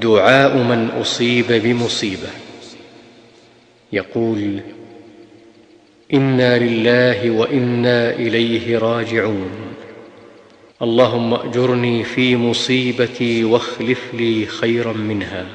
دعاء من أصيب بمصيبة. يقول إنا لله وإنا إليه راجعون. اللهم أجرني في مصيبتي واخلف لي خيرا منها.